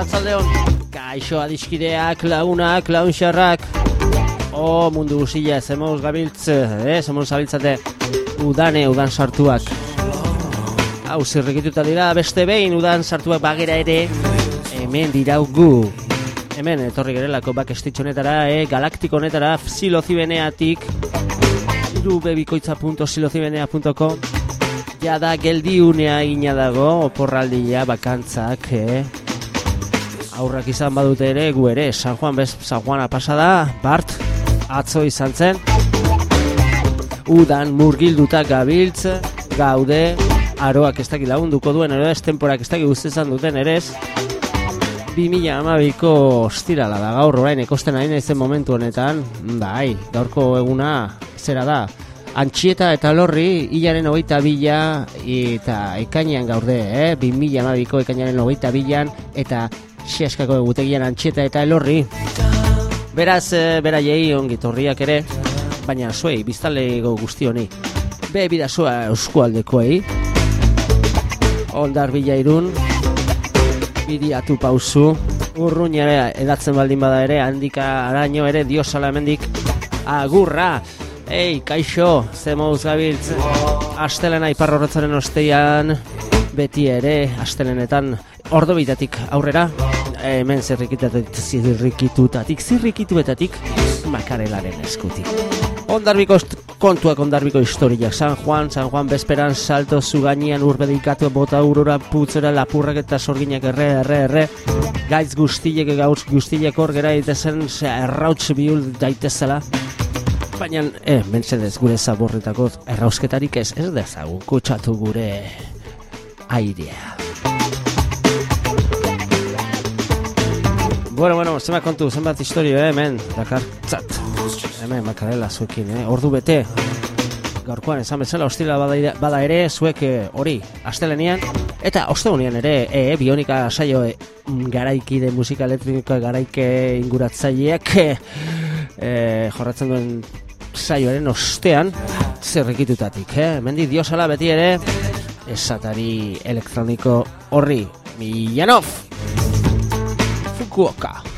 arratzaldeon. Kaixo, adiskideak, launak, launxarrak. O, oh, mundu guzilla, zemoz gabiltz, eh, zemoz gabiltzate. Udane, udan sartuak. Hau, zirrikituta dira, beste behin udan sartuak bagera ere. Hemen diraugu. Hemen, etorri gerelako bak estitxonetara, eh, galaktikonetara, silozibeneatik. irubebikoitza.silozibenea.com Ja da geldiunea ina dago, oporraldia, bakantzak, eh? Aurrak izan badute ere, gu ere, San Juan, bez, San Juana pasada, Bart, atzo izan zen. Udan murgilduta gabiltz, gaude, aroak ez dakit lagunduko duen, ero ez temporak ez dakit guztizan duten ere ez. 2000 amabiko ostirala da gaur orain ekosten ari naizen momentu honetan, bai, gaurko eguna zera da, Antxieta eta lorri, hilaren hogeita bila eta ekainean gaurde, eh? 2000 amabiko ekainaren hogeita bilan eta siaskako egutegian antxieta eta elorri. Beraz, e, bera jei ongitorriak ere, baina zuei, biztalego guzti honi. Be bidazua euskualdekoei. Ondar bila irun, bidiatu pauzu, urruñ ere edatzen baldin bada ere, handika araño ere, diosala hemendik agurra. Ei, kaixo, ze mouz gabiltz Astelena ipar horretzaren osteian Beti ere, astelenetan Ordo bitatik aurrera Hemen zirrikitutatik Zirrikitutatik, zirrikituetatik Makarelaren eskutik. Ondarbiko kontuak ondarbiko historiak San Juan, San Juan bezperan Salto zugainean urbedikatu bota aurora Putzera lapurrak eta sorginak erre, erre, erre. Gaitz guztiek, gauz guztiek hor gera Itezen, errautz bihul daitezela. Baina, eh, mentsedez gure zaborretako errausketarik ez, ez dezagu, kutsatu gure airea. Bueno, bueno, zenbat kontu, zenbat historio, eh, hemen, dakar, tzat, hemen, makarela, zuekin, eh, ordu bete, gaurkoan, esan bezala, hostila bada, bada ere, zuek eh, hori, astelenian, eta osteunian ere, e, bionika saio, e, garaiki de musika elektronikoa garaike inguratzaileak, e, jorratzen duen saioaren ostean zerrikitutatik, eh? Mendi diosala beti ere esatari elektroniko horri Milanov Coca.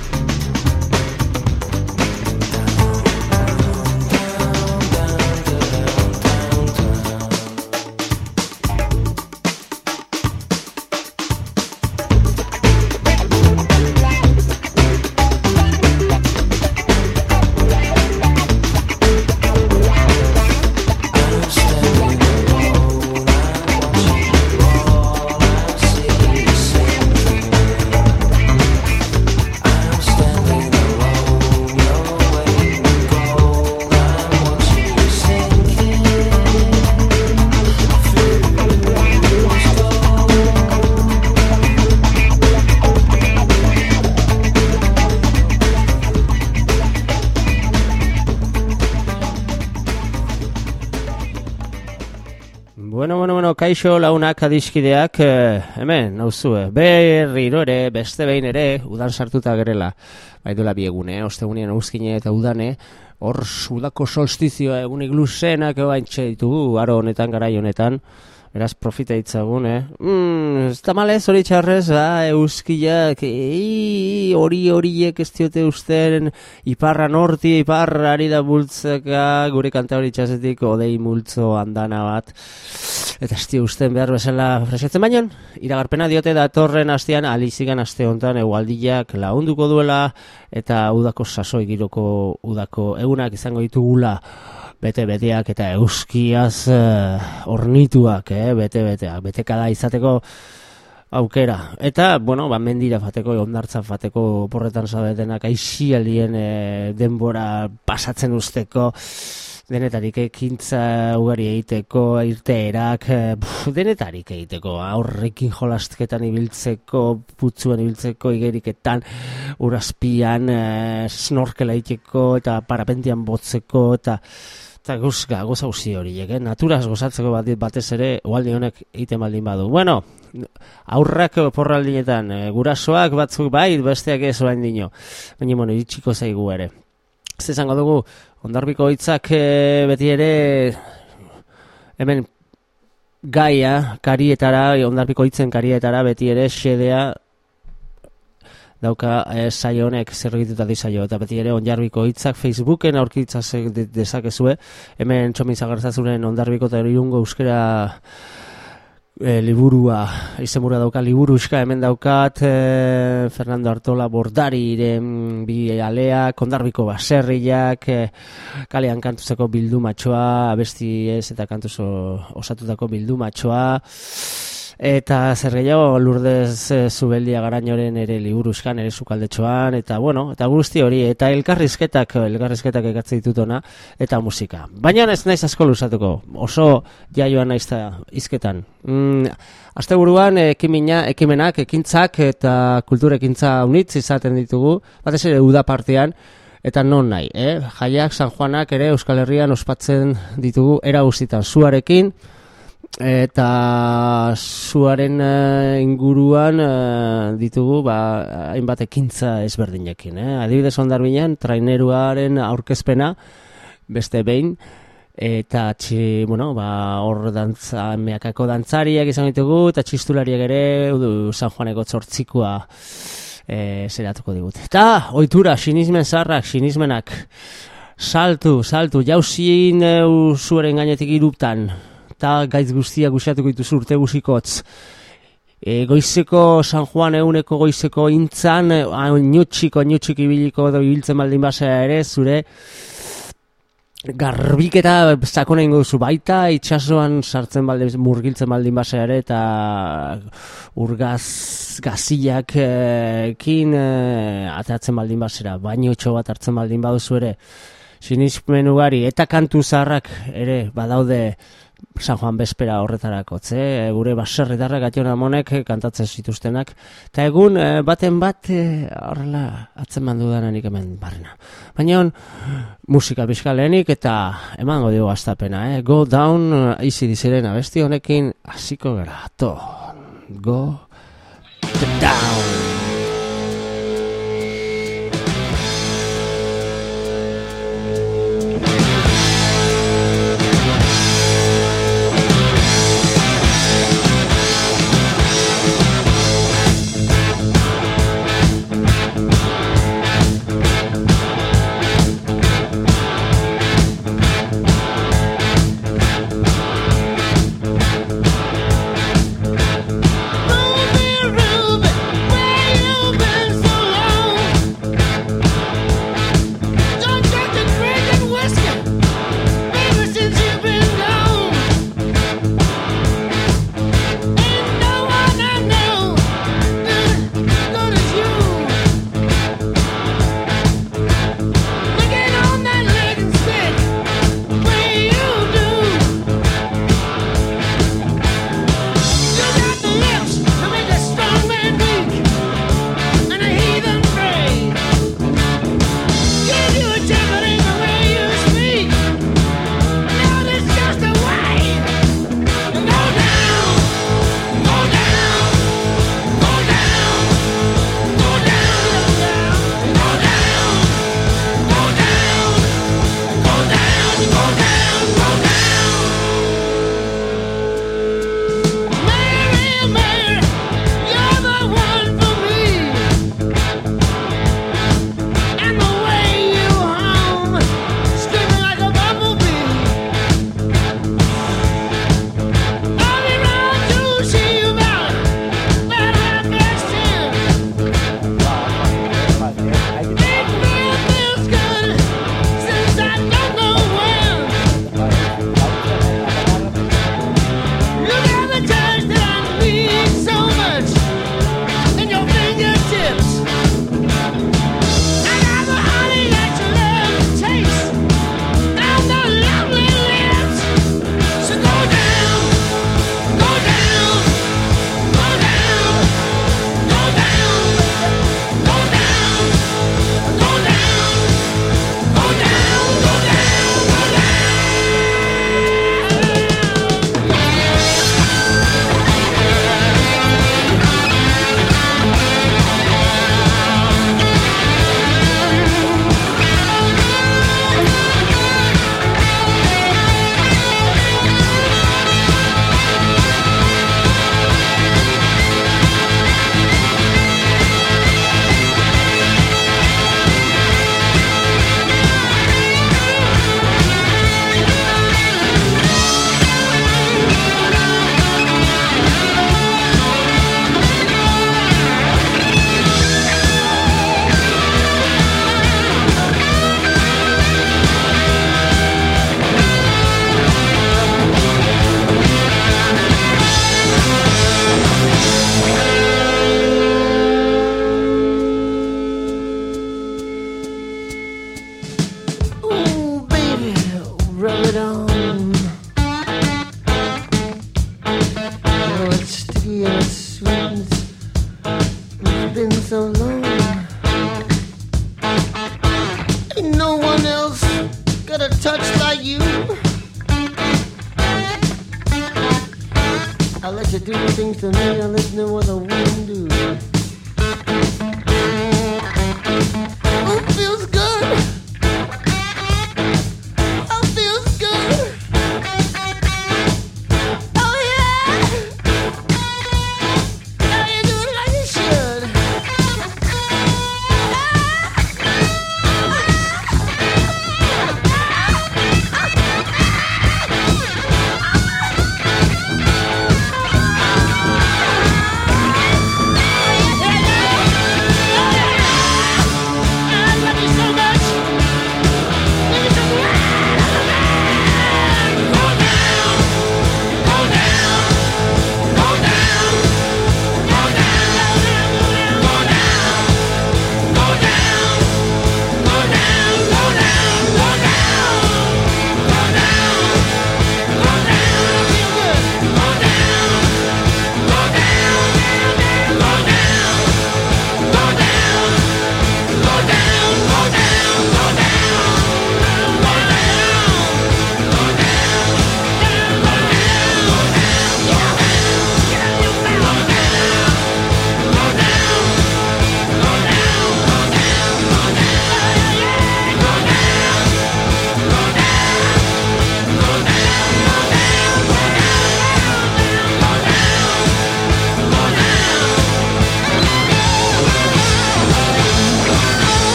Kaixo launak adiskideak eh, hemen nauzue berriro ere beste behin ere udan sartuta gerela. Bai duela biegune eh, ostegunien uzkine eta udane hor sudako solstizioa egunik luzenak ebaintxe ditugu aro honetan garai honetan Beraz, profita itzagun, eh? Mm, ez da malez hori txarrez, ah, euskiak, hori horiek ez diote usten, iparra norti, iparra ari da bultzaka, gure kanta hori txasetik, odei multzo andana bat. Eta ez usten behar bezala fresetzen baino, iragarpena diote datorren hastean, alizigan aste honetan, egualdiak launduko duela, eta udako sasoi giroko udako egunak izango ditugula bete beteak eta euskiaz uh, ornituak, eh, bete beteak, bete kada izateko aukera. Eta, bueno, ba, mendira fateko, ondartza fateko porretan zabetenak, aixialien eh, denbora pasatzen usteko, denetarik ekintza ugari egiteko, irteerak, eh, denetarik egiteko, aurrekin jolastketan ibiltzeko, putzuen ibiltzeko, igeriketan, urazpian, eh, snorkela egiteko, eta parapentian botzeko, eta eta guzka, goza usi hori, eh? naturaz gozatzeko bat, batez ere, oaldi honek egiten baldin badu. Bueno, aurrak porraldinetan, e, gurasoak batzuk bai, besteak ez orain dino. Baina, bueno, itxiko zaigu ere. Ez izango dugu, ondarbiko hitzak e, beti ere, hemen gaia, karietara, ondarbiko hitzen karietara, beti ere, xedea, dauka e, saio honek zergituta dizaio, eta beti ere onjarbiko hitzak Facebooken aurkitza dezakezue, hemen txomin zagartzazuren ondarbiko eta irungo euskera e, liburua, izenbura dauka liburu hemen daukat e, Fernando Artola Bordari iren bi alea, kondarbiko baserriak e, kalean kantuzeko bildu matxoa, abesti ez eta kantuzo osatutako bildu matxoa Eta zer gehiago lurdez e, zubeldia garainoren ere liburuzkan, ere sukaldetxoan, eta bueno, eta guzti hori, eta elkarrizketak, elkarrizketak ekatzen ditut eta musika. Baina ez naiz asko luzatuko, oso jaioan naiz da izketan. Mm, Aste buruan, ekimina, ekimenak, ekintzak eta kulturekintza unitz izaten ditugu, batez ere uda partean, eta non nahi, eh? Jaiak, San Juanak ere Euskal Herrian ospatzen ditugu era guztietan zuarekin, eta zuaren uh, inguruan uh, ditugu ba, hainbat ekintza ezberdinekin. Eh? Adibidez ondarbinean, traineruaren aurkezpena beste behin, eta txi, bueno, ba, hor dantza, meakako dantzariak izan ditugu, eta txistulariak ere, udu, San Juaneko txortzikoa e, zeratuko digut. Eta, oitura, sinismen zarrak, sinismenak, saltu, saltu, jauzin e, zuaren gainetik iruptan, eta gaiz guztia guziatuko dituzu urte guzikotz. E, goizeko San Juan eguneko goizeko intzan, nutxiko, nutxik ibiliko edo ibiltzen baldin basea ere, zure garbiketa sakona ingo duzu. Baita, itxasoan sartzen baldin, murgiltzen baldin basea ere, eta urgaz gaziak ekin e, atatzen baldin basera, baino bat hartzen baldin baduzu ere, sinismen ugari, eta kantu zaharrak ere, badaude, San Juan Bespera horretarako, ze, gure baserri darra gationa monek kantatzen zituztenak, eta egun eh, baten bat eh, horrela atzen mandu nik hemen barrena. Baina musika bizkalenik eta emango dugu astapena, eh? go down, izi diziren abesti honekin, hasiko gara, to, go down. destiny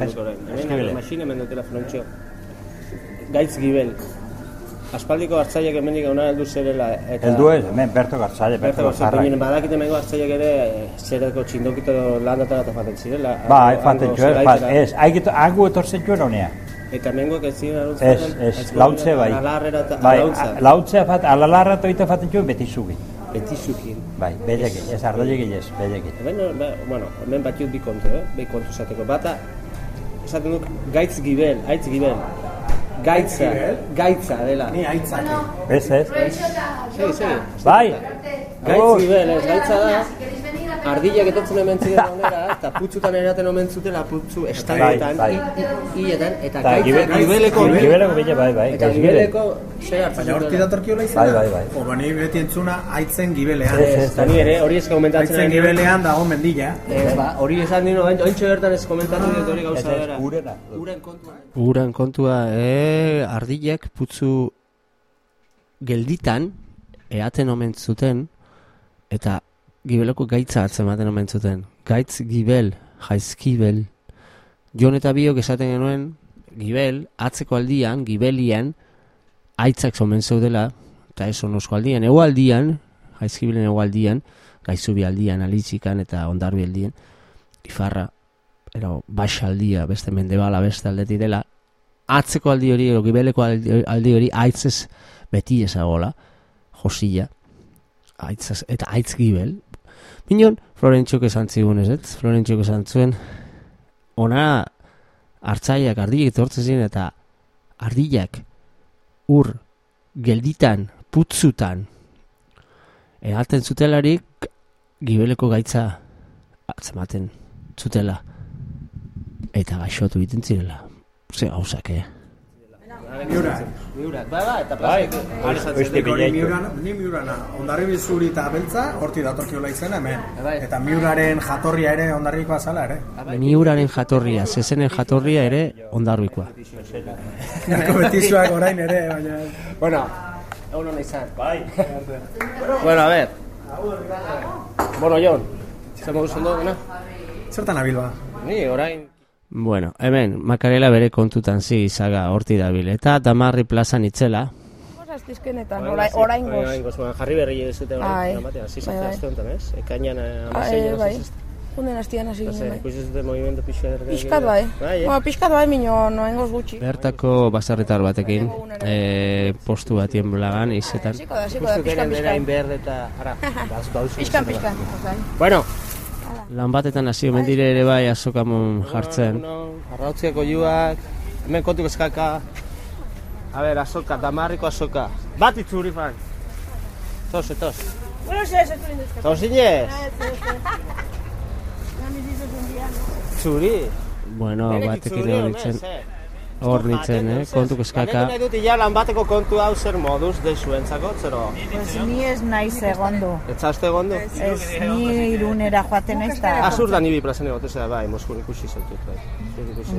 Dut orain. Hemen masine hemen dutela frontxo. Gaitz gibel. Aspaldiko hartzaileak hemendik ona heldu zerela eta Heldu ez, hemen Berto Gartzaile, Berta Berto Gartzaile, Gartzaile. badakite hemengo hartzaileak ere eh, zerako txindokito landatara eta faten zirela. Ba, faten zelaitera. ez, hagu etorzen txuen honea. Eta hemengoak ez ziren Ez, aruntzen. ez, lautze bai. Alarrera eta Bai, lautzea fat, alalarra toita faten txuen beti zugi. Beti zukin. Bai, belekin, ez ardailekin ez, belekin. Hemen, ba, bueno, hemen bat bi kontu, eh? Bi kontu zateko. Bata, esaten duk, gaitz gibel, aitz gibel. Gaitza, gaitza dela. Ni aitzak. Ez, ez, Segi, segi. bai, Gaitz gibel, ez, gaitza da, ardilak etortzen hemen ziren onera, eta putzutan eraten omen zutela, putzu estaldietan, bai. hi- hiletan, eta eta gaitza, gibeleko, gibeleko, bai, bai, eta gibeleko, zer hartzen Baina horti datorkiola izan? Bai, bai, bai. Ba, ni beti entzuna aitzen gibelean. Ez. Eta ni ere, hori ez komentatzen Aitzen gibelean dago mendila. Ez, ba, hori esan dino, ointxo bertan ez komentatu dut hori gauza bera. urena. Uren kontua. Uren kontua, e, ardilek putzu gelditan eaten omen zuten eta gibeleko gaitza hartzen ematen omen zuten. Gaitz gibel, jaizkibel. Jon eta biok esaten genuen gibel, atzeko aldian, gibelian, aitzak zomen zeudela, eta ez onosko aldian, ego aldian, jaizkibelen ego aldian, gaizubi aldian, alitzikan eta ondarbi aldian, ifarra, ero, aldia, beste mendebala beste aldeti dela, atzeko aldi hori, ero, gibeleko aldi hori, aitzez beti ezagola, josilla, aitzaz, eta aitz gibel. Minon, Florentxok esan zigun ez, ez? Florentxok esan zuen, ona hartzaiak ardilek etortzen ziren eta ardilak ur gelditan, putzutan, egaten zutelarik gibeleko gaitza atzematen zutela eta gaixotu egiten zirela. Ze gauzak, eh? Miurak. Miurak, bai, bai, eta Bai, beste Nik hori bilaitu. miurana, ni miurana, ondarribi zuri eta beltza, horti datorkiola izena hemen. Bai. Eta miuraren jatorria ere ondarrikoa zala ere. Miuraren jatorria, zezenen jatorria ere ondarruikoa. Nako betizuak orain ere, baina... Bueno, egun hona izan. Bai. bueno, a ver. Bueno, Jon, zer moduz ondo, dena? Zertan abil ba? Ni, orain... Bueno, hemen, makarela bere kontutan zi izaga horti dabil, eta damarri plazan itzela. Hora estizkenetan, orain ora goz. Orain goz, jarri berri ez dute hori, bai. zizatzea bai, azte bai. honetan, ez? Ekainan amazen eh, jena bai. zizatzea. Bai, Hunden hasi ginen, bai. Ikus movimendu pixka erdekin. Piskat bai. Bai, eh? Piskat bai, minio, noen goz gutxi. Bertako bazarretar batekin, eh, postu bat blagan, izetan. Ziko da, ziko da, piskan, piskan. Ikustu geren eta, ara, bauzu. Piskan. Bueno, lan batetan hasi omen dire ere bai azokamon jartzen. Arrautziako juak, hemen kontuko eskaka. A ber, azoka, damarriko azoka. Bat itzuri fan. Tos, tos. Bueno, se, zuen dizkat. Tos inez? Zuri. Bueno, batekin egon nintzen. Hor nintzen, eh? Kontu eskaka. Nahi dut ja lan bateko kontu hau zer moduz de zuentzako, zero. Pues ni ez naiz egondu. Etzazte egondu? Ez ni irunera joaten ez da. Azur da nibi plazen egote zera, bai, Moskun ikusi zaitut, bai.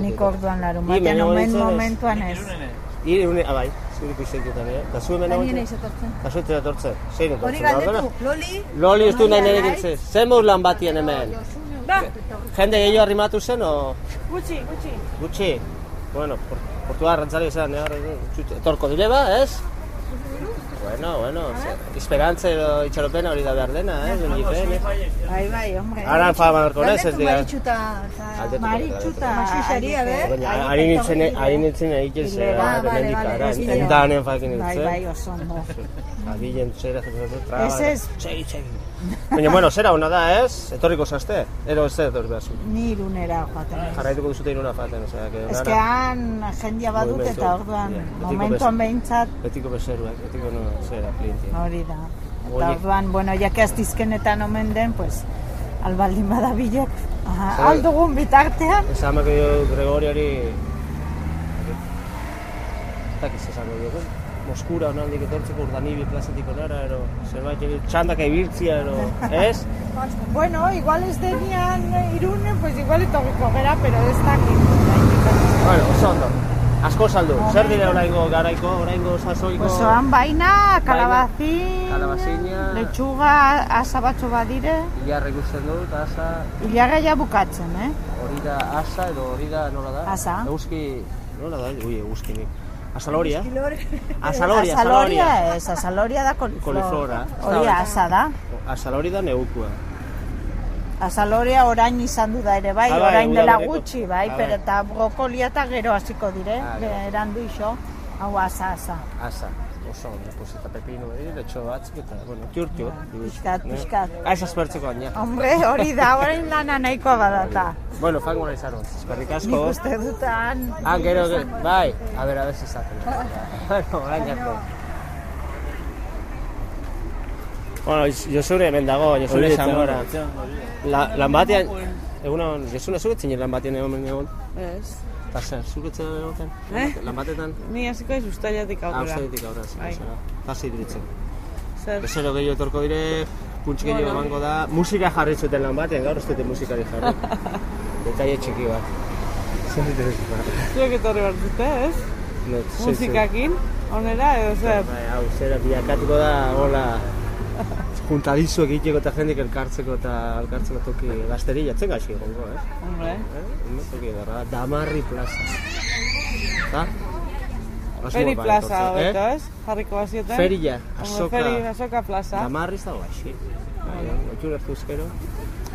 Nik orduan larun Ni batean, omen ez. momentuan ez. Irune, ah, bai, zuk ikusi zaitut, bai. Da zu hemen egote? Da zu ez etortzen. Zein etortzen? Hori galdetu, Loli? Loli ez du nahi nire giltze. Zer moduz lan batien hemen? Jende gehiago arrimatu zen, o? Gutxi, gutxi. Gutxi? Bueno, por, portu arrantzari esan, eh, etorko dire ba, ez? Bueno, bueno, esperantza edo itxaropena hori da behar dena, eh? Eh? Bai, bai, hombre. Ara fa marko nez, ez dira. Maritxuta, maritxuta. Maxixari, a ber. Ari nintzen, ari nintzen egitez, Hilera, eh, bale, hemendik bale, ara, ez dira. endanen fakin Bai, nintzen. bai, oso ondo. Abilen zera, traba. Ez ez. Baina, bueno, zera ona da, ez? Etorriko zazte? Ero ez etorri behar zu. Ni irunera joaten ez. Jarraituko duzute iruna faten, osea, que Ez que han jendia badut eta orduan, betiko momentuan behintzat betiko bezeruak, betiko no, zera, klientia. hori da. Eta orduan, bueno, jak ez dizkenetan omen den, pues, albaldin badabilek, Zer- aldugun bitartean, Ez amako dio Gregoriari... Eta kiz esango dio, Moskura onaldik etortzeko urdanibi plazatik onara, ero, zerbait, ero, txandaka ibiltzia, ero, ez? bueno, igual ez denian irunen, pues igual etorriko gera, pero ez dakit. Bueno, oso ondo. Asko saldu, zer dire oraingo garaiko, oraingo sasoiko... Osoan baina, kalabazin, Kalabazina. lechuga, asa batzu badire, Ilarra ikusten dut, asa, hilaga ja bukatzen, eh? hori da asa edo hori da nola da? Asa. Eguzki, nola da? Ui, nik. Asaloria? Asaloria, Asaloria asaloria. ez, asaloria da koliflora. Koliflora. Hori asa da. Asalori da neukua. Asaloria orain izan du da ere bai, Ah, bai, orain dela gutxi, bai, Ah, pero bai. eta brokolia eta gero hasiko dire, Ah, gero. berandu iso, hau asa, asa. Asa, oso ondo, pues eta pepino bedi, letxo batzuk eta, bueno, tiur, tiur. pixkat, pixkat. Aiz aspertzeko gaina. Hombre, hori da, orain lana nahikoa badata. Bueno, fango nahi zaron, eskerrik Nik asko. uste dut han... Ah, gero, gero, bai, a ber, a ber, izaten. bueno, orain arte. Bueno, Josure hemen dago, Josure Zamora. La, lan batean, egunon, Josune, zuk etzinen lan batean egon egon? Ez. Eta zer, zuk etzen egoten? Eh? Lan batetan? Ni hasiko ez ustailatik Hau aurrera. zaitik aurra, Bai. zera. Eta zeidritzen. Zer? Bezero gehiago etorko dire, puntx gehiago Bueno. emango da. Musika jarri zuten lan batean, gaur ez dute musikari jarri. Detaile txiki bat. Zer interesua. Zuek etorri behar dute, ez? Musikakin, onera, edo zer? Bai, hau, zera, bilakatuko da, hola, juntadizu egiteko eta jendik elkartzeko eta elkartzeko toki gazteri jatzen gaixi egongo, eh? Hombre, Eh? Toki edarra, Damarri plaza. Oso Feri plaza etortzea, hobeto, ez? Jarriko? Ferilla, Hombre, azoka, Feri, azoka plaza. Damarri ez dago gaixi. Bai, Oitura hartu ezkero,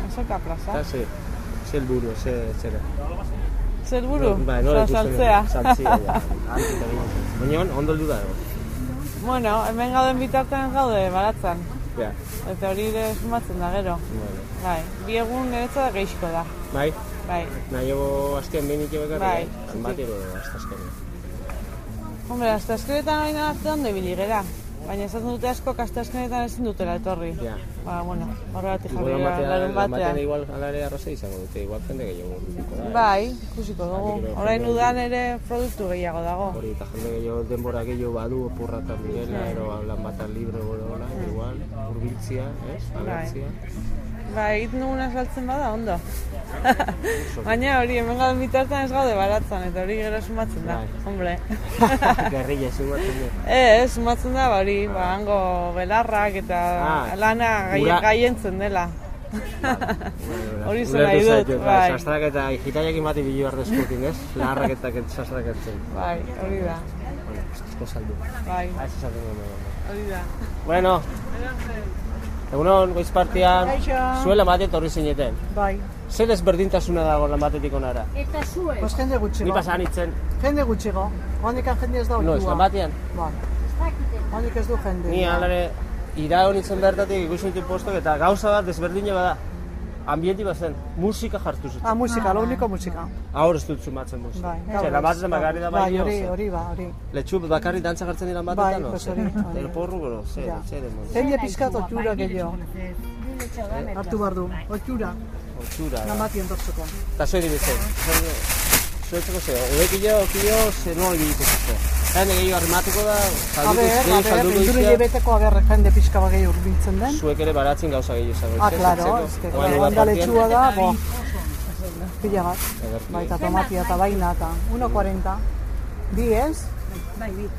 Azoka plaza. eta ze, ze helburu, ze, zera. Zer buru? Bai, nola saltzea. Saltzea, ja. Eta. Baina, ondo heldu da. Bueno, hemen gauden bitartean gaude, baratzan. Ja, Eta hori ere sumatzen da gero. bueno. Bai, bi egun niretzat gehiago da. Bai, Bai. nahi ego astean behin ike bekarri, Bai, eh? zutik. Bat ero astazkenia. Hombre, hasta azkenetan hori arte ondo ibili gera. Baina esaten dute asko hasta azkenetan ezin dutela etorri. Ja. Ba, bueno, horregatik jarri Igual batean, larun batean batean. igual alare arrazoi izango dute, igual jende gehiago da. eh? Bai, ikusiko dugu. Bai, Orain bai. udan ere produktu gehiago dago. Hori, eta jende gehiago denbora gehiago badu opurratan direla, ero lan batan libre igual, urbiltzia, ez? Agertzia. Ba, egiten duguna saltzen bada, ondo. Baina hori, hemen gauden bitartean ez gaude baratzan, eta hori gero sumatzen da, Bai. hombre. Gerrilla, zumatzen du. Ez, sumatzen da, ba, hori, ba, hango belarrak eta Ah, lana gai, ura- gaientzen dela. Hori zen nahi dut, zaitut, bai. Sastrak eta hitaiakin bati bilu behar deskutin, ez? Larraketak eta sastrak etzen. Bai, hori da, Bueno, asko saldu. bai, Ah, ez esaten hori da. Bueno, egunon, goiz partian, Kaixo. zuela mate etorri zineten. Bai, Zer ezberdintasuna dago lan batetik onara? pues jende gutxigo. Ni pasan itzen, Jende gutxigo. Hondikan jende ez da no, oitua. lan batean. Ba. Hondik ez du jende. Ni alare, ira honitzen bertatik ikusi ditu postok eta gauza bat desberdina bada. Ambienti bat zen, musika jartu zuten. Ah, musika, lo único musika. Ahor ez dut sumatzen musika. Bai, Zer, bakarri da bai, Bai, hori, zer. hori ba, hori. Letxu bakarri dantza jartzen dira Bai, batetan, no? pues hori. El porru gero, zer, zer demon. Jende pizkat oitura gehiago. Hartu behar du, oitura. Otura, da. Namati entortzeko. Eta zoi dibitzen. Zuetzeko ze, ebekillo, okillo, ze no ibiliko zuze. Jende gehiago arrimatuko da, A salduko, ber, salduko indure izia. jebeteko a ber, jende pixka bagei urbiltzen den. Zuek ere baratzen gauza gehiago izango. Ah, que claro, ondaletxua da, bo. Pila bat, baita tomatia eta baina eta 1.40. Bi ez? Bai, bi.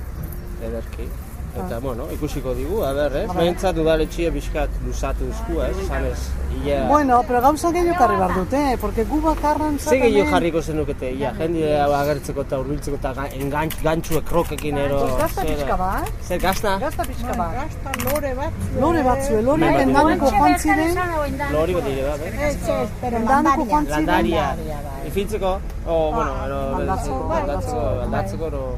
Ederki. Eta, bueno, ikusiko digu, a ber, eh? Behintzat udaletxia pixkat luzatu eskua, ez? Zanez, ia... Bueno, pero gauza gehiago karri behar dute, porque gu bakarran Ze gehiago jarriko zenukete, ia, jende agertzeko eta urbiltzeko eta ga- engantz, gantxuek krokekin ero... Pues gazta pixka bat, Zer, gazta? gazta pixka bat. Gasta lore bat. Lore batzue, lore Bai, bai. endanuko joan ziren, Lori bat dire bat, eh? Ez, pero landaria. joan ziren. Landaria, ifiltzeko, o, bueno, ero, aldatzeko, aldatzeko, aldatzeko,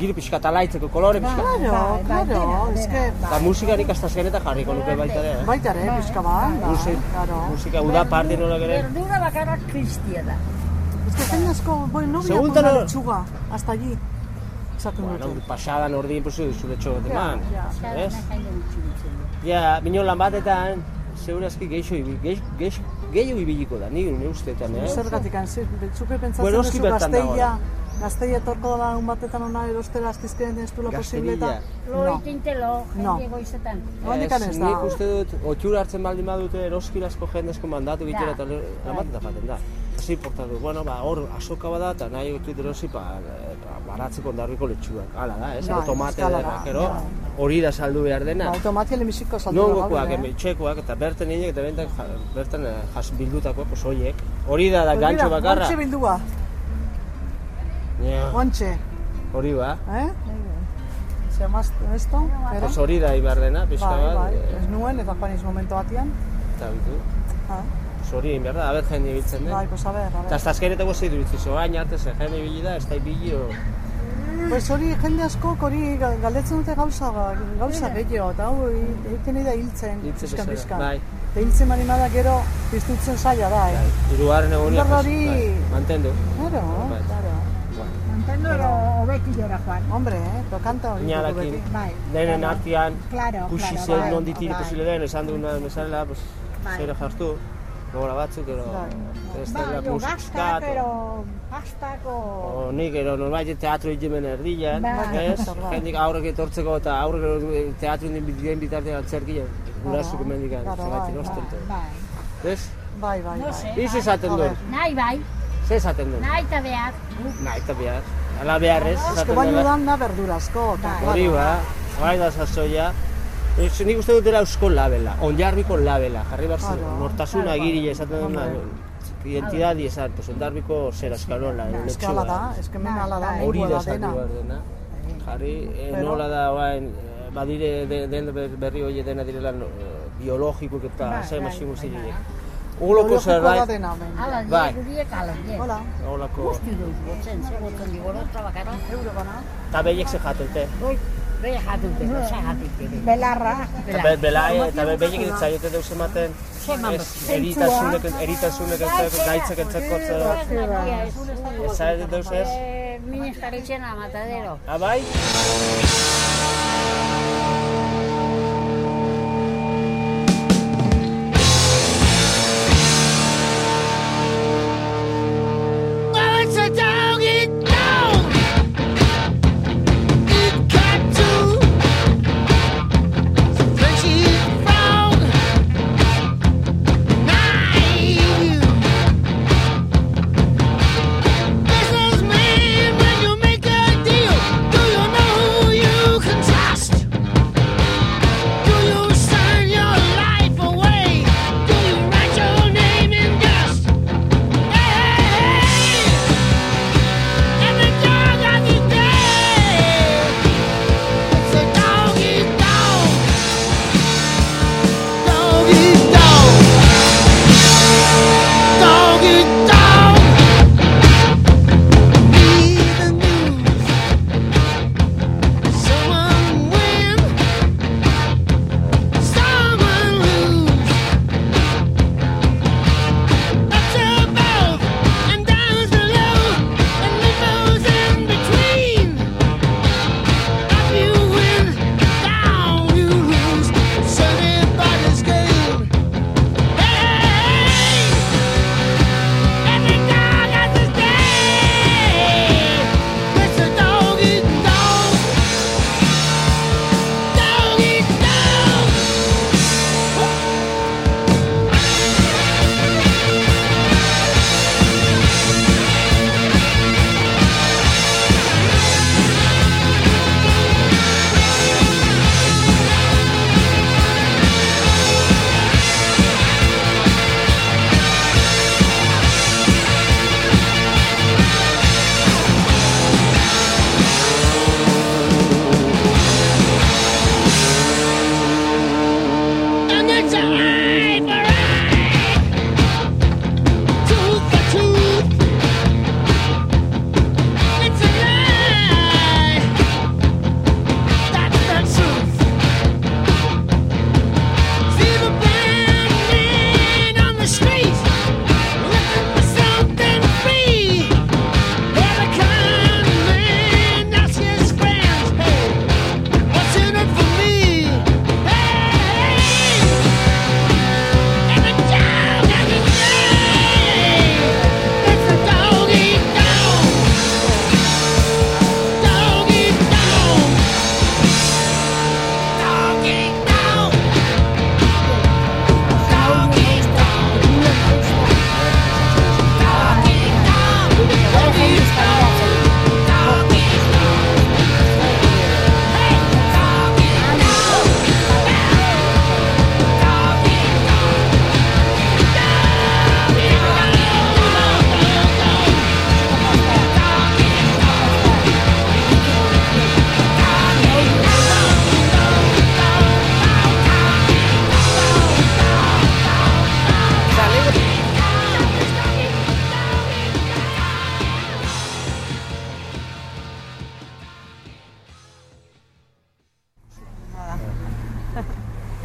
giro pixka talaitzeko, kolore pixka. Claro, claro, es que Eta musika nik astazken eta jarriko nuke baita ere, eh? baita ere, pixka bat, claro. musika uda parte nola ere. Verdura bakarra kristia da. Es que jende asko, bueno, no Según voy a te lo- poner lechuga, hasta allí. Esaten Bueno, dute. pasadan ordin pusu zure txo bat eman, Ja, ez? Ja, bino lan batetan, segurazki geixo, ibi- geix, geix, gehiago ibiliko da, ni une ustetan, eh? Zergatik, zuke pentsatzen Bueno, duzu gazteia, gazteia etorko da un batetan ona erostera astizkeren ez duela posible eta... Lo No. itintelo, No. goizetan. Ez da. Nik uste dut, otxura hartzen baldin badute eroskirazko jendezko mandatu egitera eta lamaten da jaten da. Hasi portatu, bueno, ba, hor asoka bada eta nahi dut erosi, ba, ba, baratzeko ondarbiko letxuak. Hala da, ez? Bai, Bai, tomate da, ero, bai. Hori da saldu behar dena. Ba, automatia lemisiko saldu Nongokoak, emi, txekoak, eta berten hinek, eta bentak, ja, bertan eh, jas bildutakoak, pues horiek. Hori da da gantxo bakarra. Ontxe bildua, Ja, ontxe, Hori ba. eh? Se llama esto, pero... Pues hori da ibar dena, pixka Bai, bat. bai, eh, ez nuen, eta joan momento batian. Eta bitu. Ah, Pues hori egin behar da, abet jende ibiltzen den. bai, pues a ver, a Eta ver. hasta azkenetako zei duritzi, zoain arte ze jende ibili da, ez da ibili o... Pues hori jende askok hori ga- galdetzen dute gauza, gauza gehiago, eta hau egiten da hiltzen, bezala, pizkan. bai. Eta hiltzen bali bada gero piztutzen zaila da, eh? Hirugarren egunia, Indar pues, hori- bai, mantendu. Claro, Bai. claro. Mantendo ero hobekillora joan. Hombre, eh, pero kanta hori dugu beti. Bai. denen artean, Claro, kusi claro, zen bai, non ditiri bai. posible den, esan duguna bezala, pues, Bai. zera jartu, gogora batzuk, ero, Bai. ez Bai, dela jo, musika, gastak, ero, gastak, o... nik ero norbait teatro higimen erdian, Bai. ez? Bai. Jendik aurrek etortzeko eta aurrek teatro indien bitartean antzerkia, gurasuk emendikan, Claro, zergatik bai, osten. Bai. Ez? Bai, bai, bai. Biz esaten A du, ver. Nahi bai, ze esaten du? nahi eta behar. Nahi eta behar, ala beharrez, Ez que esaten baino da verdurasko, eta, Hori ba, bai da sasoia. Ez, nik uste dutela eusko labela, onjarbiko labela, jarri behar zen, Claro. nortasuna agiri esaten dena, Hombre. identidadi esan, pues ondarbiko zera eskarola, Ez que ala da, hemen ala da, Hori da esan dena. behar dena. Jarri, eh, nola da, bain, eh, badire de- den berri hori dena direla no, eh, biologikoak eta Bai, zer bai, masin bai, guztiak. bai. Oloko zerbait, Bai. ala, die. Hola, olako, Guzti du, gotzen, zer gotzen digoro, eta bakarra. euro bana. eta behiek ze jatute. Goi, beha jatute, goza jatute. Belarra. Eta be, belaia, eta be, behiek ez zaiote deus ematen, eritasunek, eritasunek gaitzak entzeko, ez zaiote deus ez? Mini jarritzen a matadero. Abai?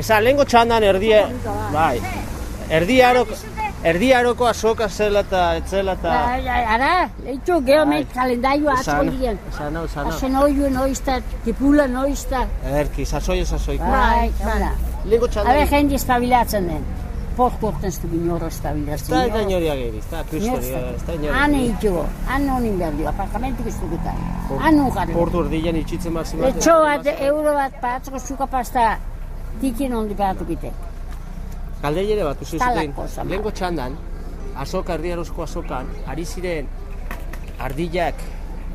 Eza, lehenko txandan erdie, bai, erdiaroko, erdiaroko azoka zela eta etzela eta... Bai, bai, Ara, eitu geho Bai. mek kalendario atzko Esan, dien. esan hau. Azen oio noizta, tipula noizta. Erki, sasoi, sasoi. Bai. Lehenko Habe txandan, jende estabilatzen den. Portu orten ez du binoro estabilatzen. ez da inori ageri, ez da kristori, ez da inori. Han egiteko, han honin behar dio, apartamentik ez dugutan. Han nun jarri. Portu erdian itxitzen marzi bat. Etxo bat, euro bat, patzeko zuka pasta, tikin ondi behatu gite. Galdei ere bat, uste zuten, lehenko txandan, azoka, erdiarosko azokan, ari ziren ardillak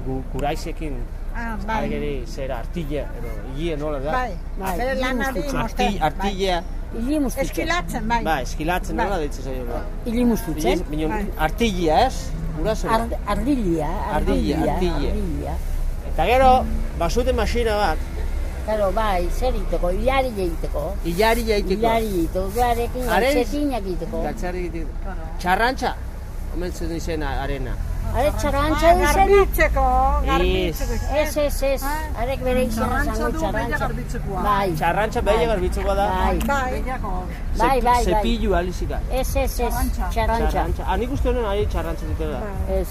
gu, kuraizekin, Ah, bai. ageri zera artilla, edo hile nola da? Bai, Bai, bere lanari ikusten. Arti, artilla, Ili mustutzen. Eskilatzen, bai. ba, eskilatzen Bai. nola deitzen zaio ba. Ili mustutzen. Minon, Bai. artilla ez? Guraso. Ard, ardilia, Ardilla, ardilia, ardilla. ardilia. Eta gero, basute masina bat, Claro, bai, zer egiteko, hilari egiteko. hilari jaiteko. Hilari egiteko, garekin, galtzetinak egiteko. Gatzari egiteko. Txarrantxa, omentzen izena arena. Are txarrantza Ah, duzen? Garbitzeko, garbitzeko. Ez, ez, ez, arek bere izena zango garbitzekoa. Bai, Txarrantxa behi garbitzuko da. bai, Bai, bai, bai, bai. Zepillu alizika. Ez, ez, ez, txarrantza. Txarrantxa. Ah, nik uste honen ari txarrantxa dutela. Ez,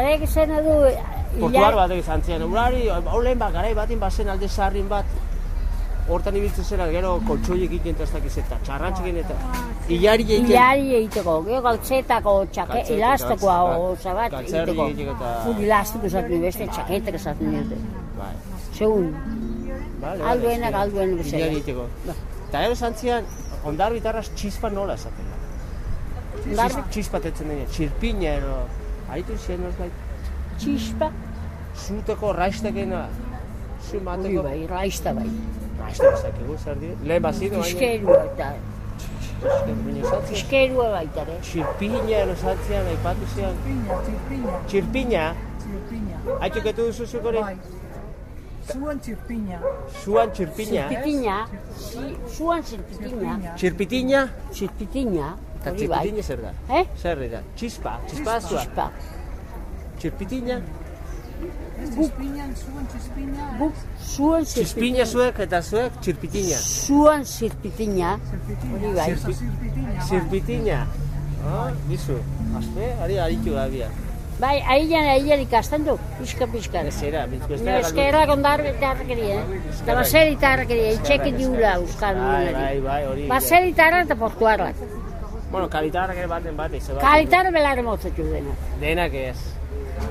arek zena du, Portuar batek izan ziren. Urari, hau lehen bat, garai batin bazen alde zaharrin bat. Hortan ibiltzen zera, gero koltsoiek egiten eta ez dakiz eta txarrantxekin eta hilari egiten. hilari egiteko, gero galtzetako txake, ilastokoa, oza bat egiteko. egiteko eta- Uk ilastiko esaten beste, txaketak esaten dute. Bai. Segun, Vale, Alduenak, alduen bezala. Hilari egiteko. Eta gero esan zian, ondar bitarraz txispa nola esaten da. Txispa tetzen denean, txirpina ero. Aritu zien norbait, txispa, zuteko raistekena. Zu hori mateko. bai, raista bai. Raistek ezakigu, zer dira. Lehen bazidu, baina. Iskerua eta, Baina esatzen. iskerua baita ere. Txirpina ero zatzean, aipatu zian. Txirpina, txirpina, Txirpina, txirpina. haitxoketu duzu zuk hori? Bai. Zuen txirpina. Zuan txirpina. Zirpitina, si- zuan zirpitina, Txirpitina, zirpitina, eta bai. txirpitina zer da? Eh? Zer da? Txispa, txispa zua. Txispa. Ez txirpina, zuen txirpina. Guk zirpitina. zuek eta zuek txirpitina. Zuan zirpitina, hori bai. Zirpitina. Zirpitina. Ah, bizu. Azte, ari aritu gabia. Bai, ailan ailan ikasten du, pixka pixka. Ez era, bizko ez Nire eskerrak ondar eta harrakeri, eh? Eta baserita harrakeri, itxekin diula euskal Bai, bai, nunari. bai, hori. Baserita harrak eta portuarrak. Bueno, kalitarrak ere baten bat, ez bat. Kalitar belare motzetu dena. Denak ez.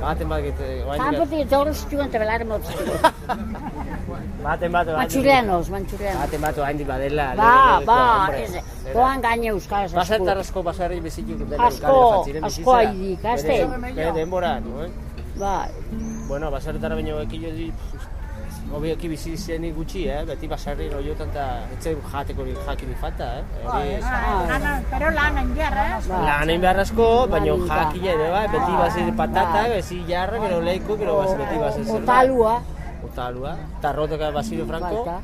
Baten bat, gete, Kanpotik eta belare motzetu dena. baten bat, Mantxurianos, mantxurianos. Baten bat, haindik badela. Ba, ba, ez, doan gaine euskaraz asko. Baserri dela Asko, euskara jatziren asko bizitzera. haidik, azte. Bere- denbora, no? Bai, Bueno, baserretara baino ekilo di, Obioki bizi zenik gutxi, eh? Beti baserri roiotan eta etzen jateko ni jakin falta, eh? Hori, ah, Lana, pero lana inbiarra, eh? bai. Lan egin behar asko, baina Lan egin jakile ere bai, beti patata, Bai. bezi jarra, gero leiko, gero bazi beti bazi zer. Otalua, Otalua, eta roteka Basilio Franco. baita.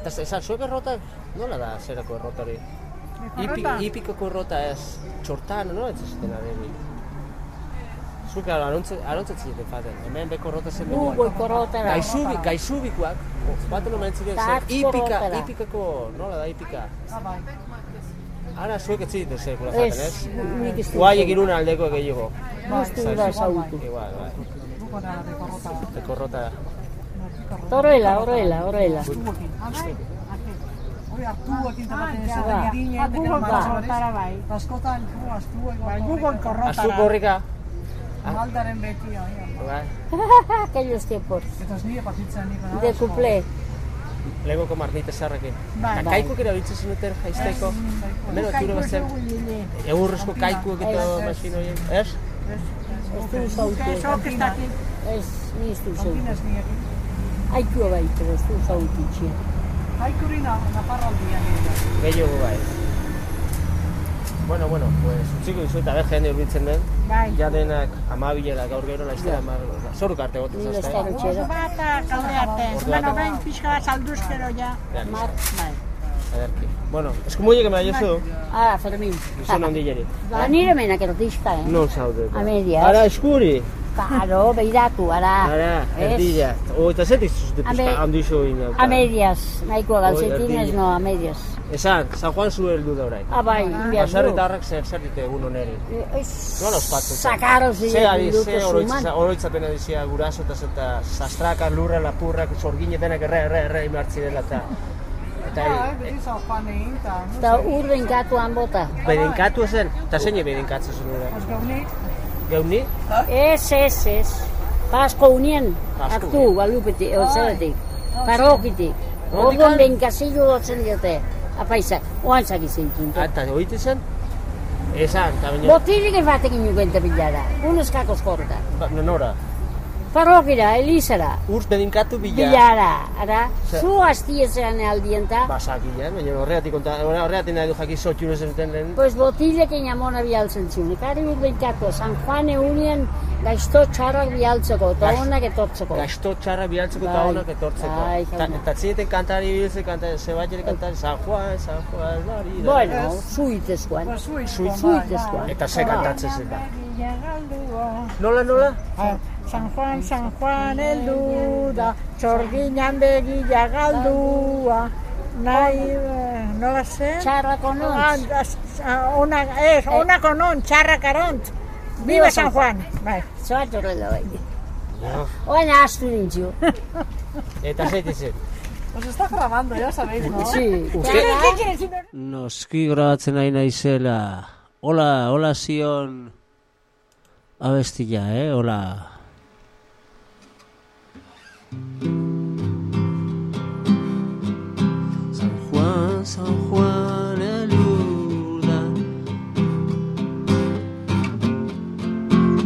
Eta esan, zuek errota, nola da zerako errota hori? Ipik, Errota? ipikoko errota ez, txortan, no? Ez zuten aregi. Zuk arontzatzen ziren faten, hemen beko errota zen Gu begoan. goikorotara. Gaizubi, gaizubikoak, baten omen ziren zer, ipika, ipikako, nola da ipika? Ah, bai. Ara zuek ez ziren sekula faten, Ez, ez? nik ez. Guai egirun aldeko gehiago. Guztu da ezagutu. Igual, bai. Buko da, dekorrota. Dekorrota. Horrela, horrela, horrela. Hori hartuekin tamaten ez Ba. da irine, Ah, Google korrotara bai. Askotan, gu, astu, Bai, Google Azuk korrotara. Gorrika. Aldaren beti, ai, Bai. Aquellos tiempos Eta ez nire patitzen nire. de kuple. Legoko marnite zarrekin. Bai, Eta bai. kaikuak erabiltzen zenuten jaisteko. Hemen otura bazen. Egurrezko kaikuak eta masin horien. Ez? Ez du zautu. Ez ni ez du zautu. Nire. Aikua baita, ez du zautu txia. Haikurina, naparraldia nire. Gehiago bai. Bueno, bueno, pues utziko dizu eta jende urbitzen den. Bai. Ja denak amabilera gaur gero laiztera amar. Zoruk arte gotu Ni zazte. lestaro txera. Bata kalde arte. Bueno, behin pixka bat salduzkero ja. Mar, bai. Ederki. Bueno, eskumuiek ema jozu, Ah, Fermin. gizon handi jeri. Ba, nire menak erdizka, eh? Non zaude. A medias. Ara eskuri. Karo, behiratu, ara. Ara, Ez? erdila. O, eta zetik zuzute Ame- pixka handixo egin. A medias, nahikoa galtzetin ez no, a medias. Esan, San Juan zu heldu da orain. Ah, bai, inbiaz du. Baserritarrak zer zer dite egun oneri. Nola ospatu? Sakaro Ze ziren ari, dute ze zuman. oroitza- oroitzapena dizia guraso eta zeta sastraka, lurra, lapurrak, zorgine denak erre, erre, erre, imartzirela eta... Eta Ja, beti San Juanein, eta... Eta ur benkatuan bota. bedinkatu zen, eta zein bedinkatzu zen ura? Az gaunik, Geuni? Ez, ez, ez. Pasko unien, Pasko aktu, unien. balupetik, otzeretik, parrokitik. Nondik Orduan al- benkazillo dotzen diote, apaisa, oantzak izan Ah, Eta oite zen? Esan, eta baina... Botilik ez batekin nukente bilara, uneskakos korta. Ba, nora? Parrokira, Elizara, Urs bedinkatu bila. bilara, ara, zu astiezean aldienta, Basakila, baina horregatik konta, horregatik nahi du jaki sotxun ez duten lehen. pues botilekin amona bialtzen ziun. Ikari ur benkatu, San Juan unien gaizto txarrak bialtzeko, eta Gaix- honak etortzeko. Gasto txarra bialtzeko eta Bai, honak etortzeko. bai, Ta- jauna. Eta zineten kantari biltzen, kantari, zebatxere kantari, San Juan, San Juan, bari, da. Bueno, zuitezkoan. ba, Zuitz. Zuitezkoan. Eta ze kantatzen zen galdua. Nola, nola? Ah, San Juan, San Juan heldu da, txorginan begia galdua. Nahi, eh, nola ze? Txarrako Ah, nontz. das- ah, Ona, ez, onako non, txarrak aront. Viva San Juan. Bai. Zoat horrela bai. Oain astu nintzu. Eta zeite zen. Pues está grabando, ya sabéis, ¿no? Sí. Uste- Noski grabatzen nahi naizela. Hola, hola zion abestia, eh? Hola. San Juan, San Juan, eluda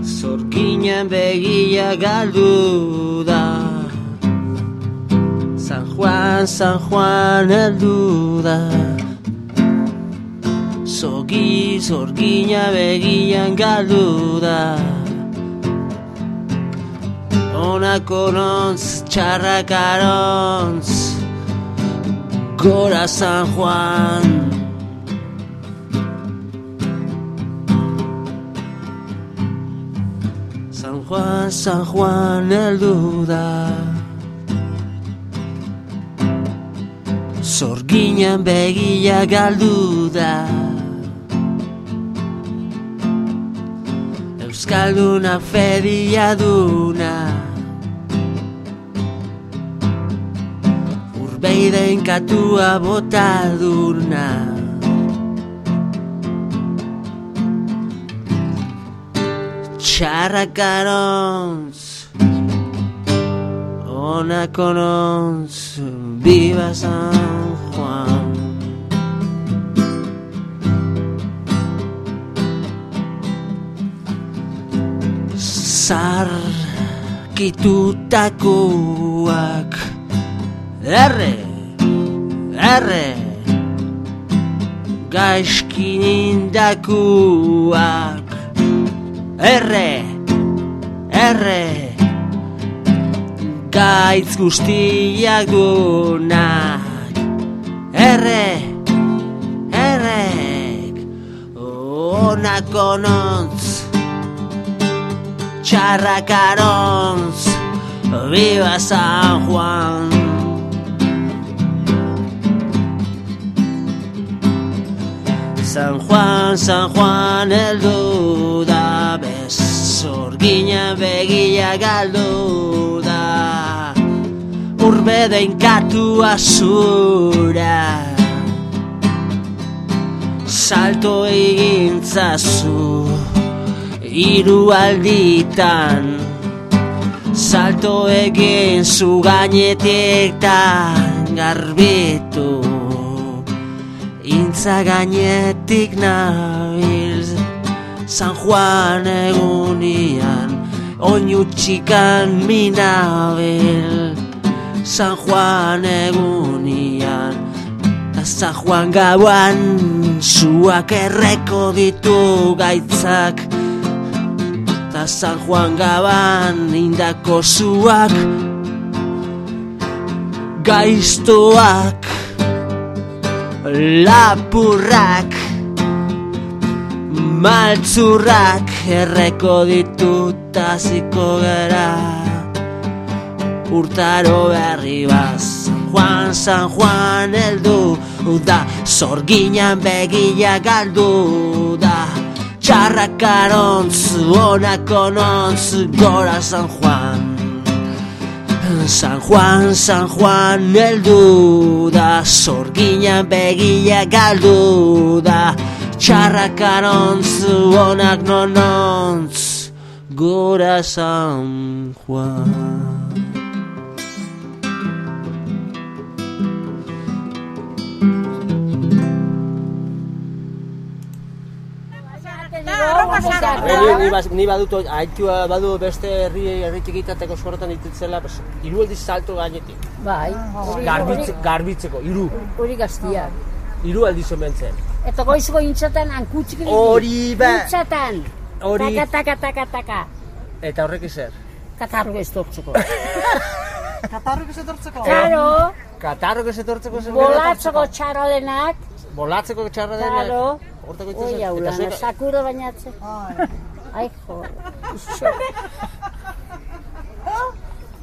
Zorkinan begia galdu da San Juan, San Juan heldu da Zogi, zorgina begian galdu da Onako nontz, txarrak arontz Gora San Juan. San Juan, San Juan heldu da Zorginan begia galdu da Euskalduna feria duna. Urbeiden katua bota duna Txarrakarontz Onako nontz Viva San Juan Zarkitutakoak Erre Erre Gaizkin indakuak. Erre Erre Gaitz guztiak dunak. Erre Errek Onako nontz Txarrakarontz Viva San Juan. San Juan, San Juan heldu da Bezorgina begia galdu da Urbe deinkatu azura. Salto egintzazu Hiru alditan Salto egin zu gainetik tan garbitu. Intza gainetik nabil San Juan egunian Oinu txikan minabil. San Juan egunian San Juan gauan Zuak erreko ditu gaitzak San Juan gauan Indako zuak Gaiztoak lapurrak Maltzurrak erreko ditut aziko gara. Urtaro berri baz Juan San Juan heldu da Zorginan begila galdu da Txarrak arontz, onak onontz Gora San Juan. San Juan, San Juan heldu da Zorginan begila galdu da. Txarrak arontz, onak nonontz Gora San Juan Ni, ni, bas- ni badut, haitua badu beste herri herri txikitateko eskoretan itutzela, pues, hiru aldiz salto gainetik. Bai, Garbitze, garbitzeko, hiru. hori gaztia. Hiru aldiz omentzen. Eta goizko intxatan hankutzik egin. Hori be. Intxatan. Hori. Taka, taka, taka, taka. Eta horrek zer? Katarro ez tortzeko. Katarruk ez etortzeko. Claro, Katarrok ez etortzeko zer bolatzeko txarolenak. Bolatzeko txarra dena. Hortako Oi, itzazen. aulana, Eta ze- sakura bainatze. Ai, jo. Ixo.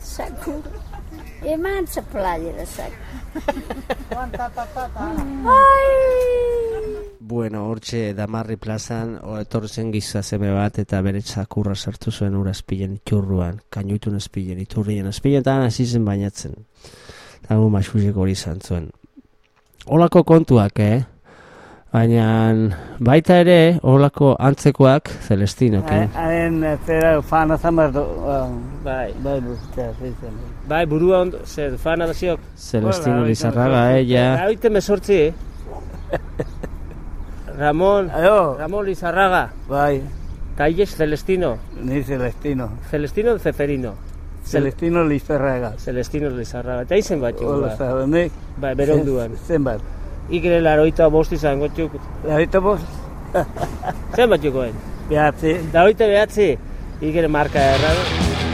Sakura. Eman ze playera, sak. Ai! Bueno, hortxe Damarri plazan o, etorri zen giza zeme bat eta bere txakurra sartu zuen ura azpilen iturruan, kainutun azpilen, iturrien azpilen, eta hasi zen bainatzen. Eta gu hori izan zuen. Olako kontuak, eh? Baina baita ere, olako antzekoak, Celestinok, eh? Haren zera fan azan behar du. Bai. Bai, zeitzen. Bai, burua ondo, zer, fana da ziok. Celestino Hola, Lizarraga, hola, ella. Ahorita mesortzi, eh? Ramon, Aio, Ramon Lizarraga, bai, Calles Celestino, ni Celestino. Celestino Ceferino, Celestino Lizarraga. Celestino Lizarraga, eta izen bat Hola, ba. zabenek. Bai, bere onduan. Zenbat. Ikere laroita bost izango txuk, Larita bost, zen bat jokoen. behatzi. Da hoita behatzi, ikere marka erra.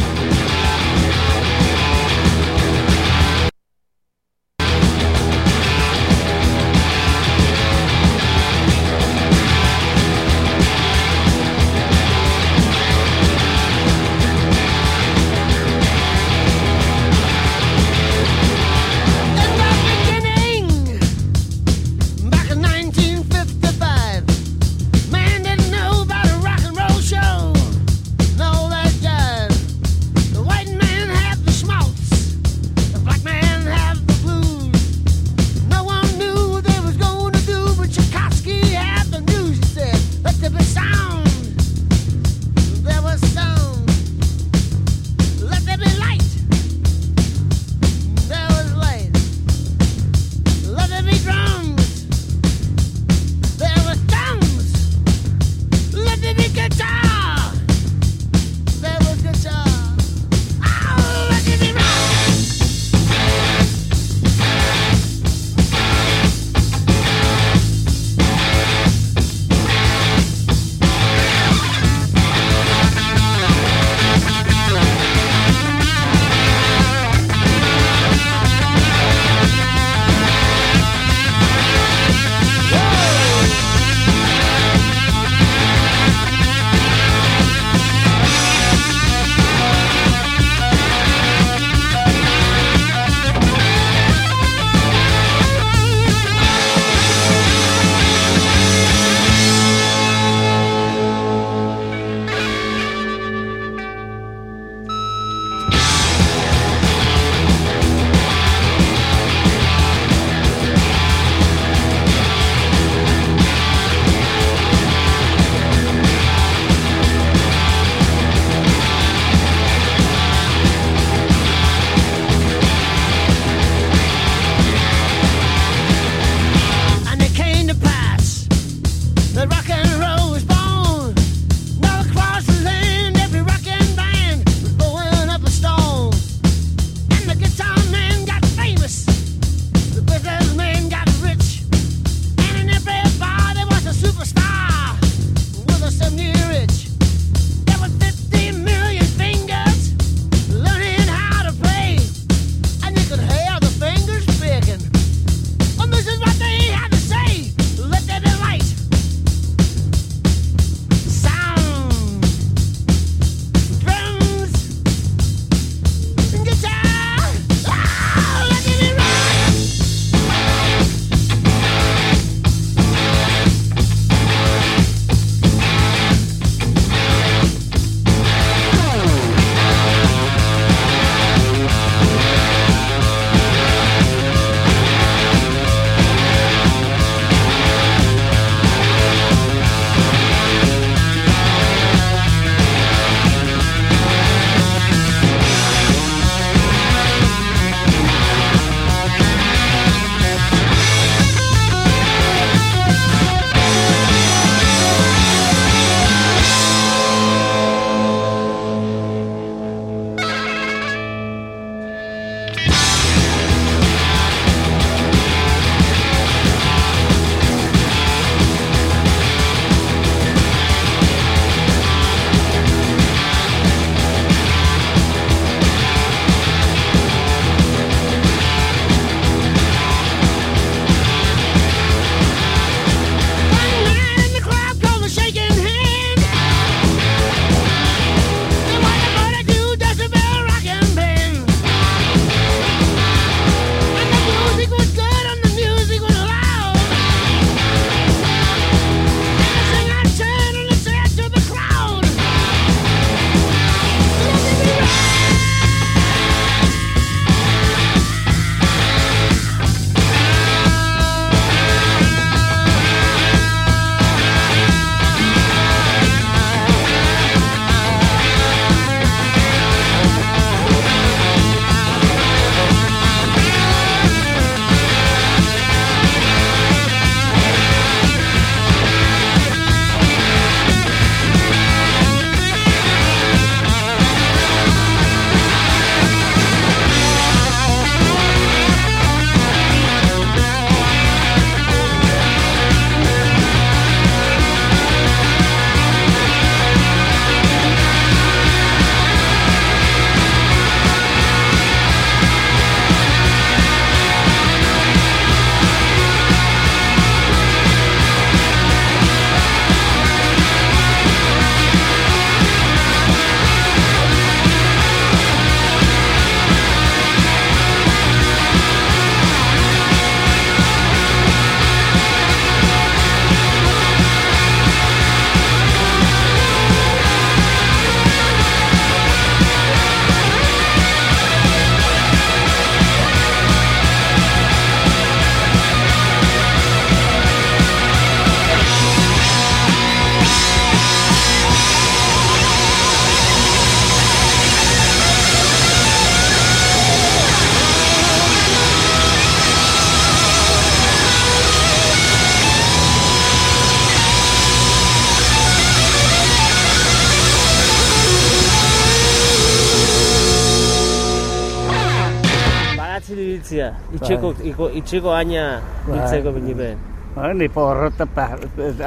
Itxeko, iko, itxeko aina biltzeko bini ben. Ba, ni porrota pa,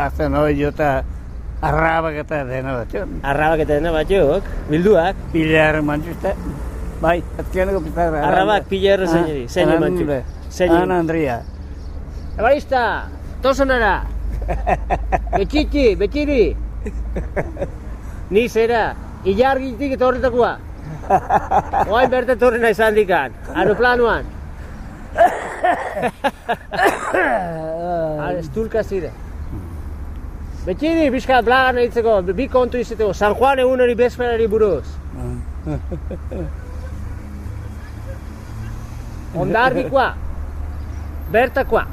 azten hori jota arrabak eta dena bat, jo. Arrabak eta dena bat jok, bilduak. Pilar mantxuste. Bai, azkeneko pitar. Arrabak pila erre zeineri, zein mantxu. Zein. Ana Andria. Ebarista, tosonara. Betxiti, betxiri. Ni zera, ilargitik eta horretakoa. Oain berte torri nahi zandikan, aeroplanuan. Ara, estulka zire. Betxiri, bizka blagan egitzeko, bi kontu izateko, San Juan egun hori bezperari buruz. Ondarbikoa, bertakoa.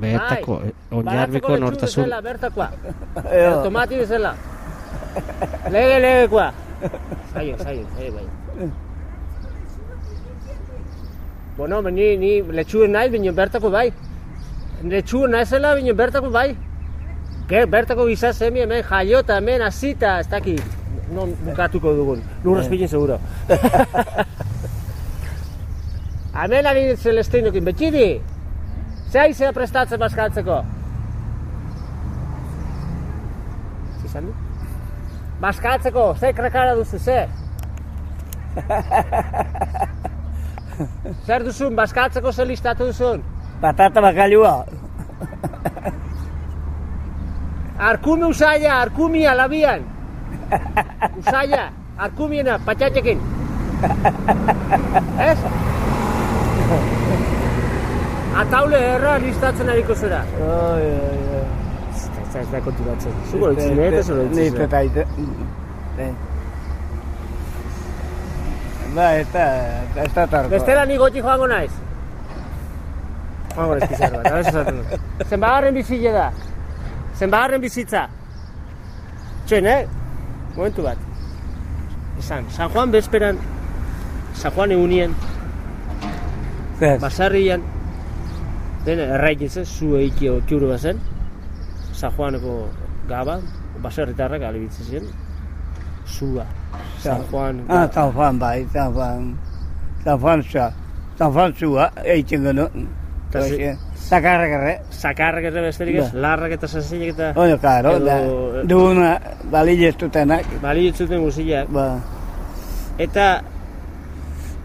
Bertako, Bai. onjarbiko Baratzeko nortasun. bezala, bertakoa. Tomati bezala. Lege, legekoa. Zaio, zaio, zaio, bai. Bueno, ni, ni letxuen naiz, bino bertako bai. Letxuen naizela, bino bertako bai. Ge, bertako giza zemi hemen jaiota, hemen azita, ez daki. Non bukatuko dugun, lurrez pilin seguro. hemen ari Celestinokin, betxidi! Ze aizea prestatzen baskaltzeko? Zizan du? Baskaltzeko, ze krakara duzu, ze? Zer duzun, baskaltzeko ze listatu duzun? Patata bakalua. Arkumi usaia, arkumi alabian. Usaia, arkumiena, patxatxekin. Ez? Ataule erra listatzen ariko zera. Oi, oi, oi. Ez ez da konturatzen. Zugo ditzen, eta zure Ni ditzen. petaite. Ba, eta, ez da tarko. Bestela ni goti joango naiz. Joango naiz pizar bat, abez esaten dut. Zenbagarren bizile da. Zenbagarren bizitza. Txen, eh? Momentu bat. Esan, San Juan bezperan, San Juan egunien, Zer, basarrian, dena erraikin zen, zu eiki otxuru bazen, San Juaneko gaba, baserritarrak alibitzen ziren, zua. San Juan, Ah, San Juan bai, Juan zua. San Juan zua, eitzen genuen. Eta zi- Oie, Zakarra garre. sakarrak eta besterik ez, Ba. larrak eta sasinak eta Oio, karo, da. Balilez dutenak. balioetzuten guztiak. Ba, Eta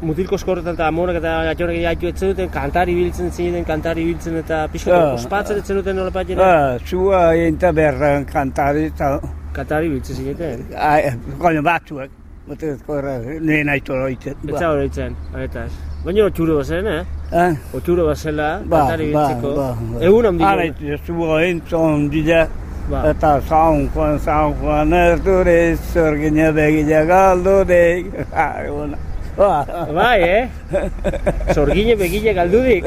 mutilko eskorretan eta amonak eta jatxonak jatu etzen duten, kantari biltzen zineten, kantari biltzen eta pixka Ah. ospatzen etzen duten nola patxera, ba, zua enta berran kantari, eta, kantari biltzen zineten. ai, koino batzuak. Mutez korra, nire nahi toroitzen. Etza horretzen, aretaz. Baina otxuro bazen, eh? Ah, Otxuro bazela, Ba, kantari ba, biltzeko. ba, ba. Egun handi Ara, zua entzon dira. Ba. Eta San Juan, San Juan erdure, zorgina begila galdure. Ah, ona. Ba, Bai, eh? Zorgine begile galdudik.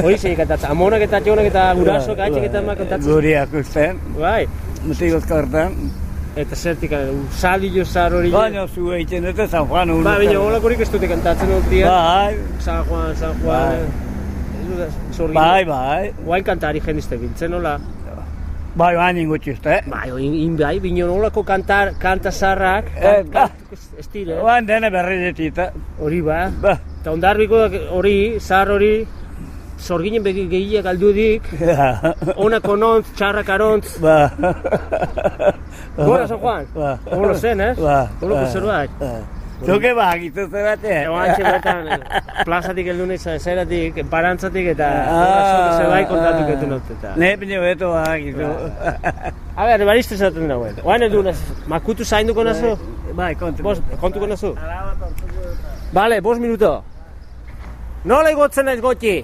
Hori zein kantatzen, amonak eta txonak eta gurasok, atxek eta emak kantatzen. Guriak usten, Bai, mutikot kortan. eta zertik, usalillo zar hori. Baina zu eitzen eta San Juan unu. Ba, bine, holakorik ez dute kantatzen dut dia. Bai, San Juan, San Juan. Zorgine. bai, bai. Guain kantari jendizte biltzen, hola. Bai, bain ingutxuzte. Bai, oin, in bai, bine, holako kantar, kanta zarrak, Eh, ba. estile, Bain dene berri detita. hori ba. Ba, Eta ondarbiko hori, zahar hori, zorginen begi gehiak aldudik, honako nontz, txarrak arontz, ba. Gora, San Juan? Ba. Holo zen, ez? Ba. Holoko ba, zerbait. ba. Zuke bagitu zerate. Ego antxe bertan, eh, plazatik heldu nahi zeratik, parantzatik eta Ah, zerbait kontatu ah. ketu naut eta. Ne pine beto bagitu. A ber, bariste esaten dagoen. Oain edu naz, makutu zainduko nazu? Bai, kontu. Bos, kontuko nazu? Bale, bos minuto. Nola igotzen naiz goti?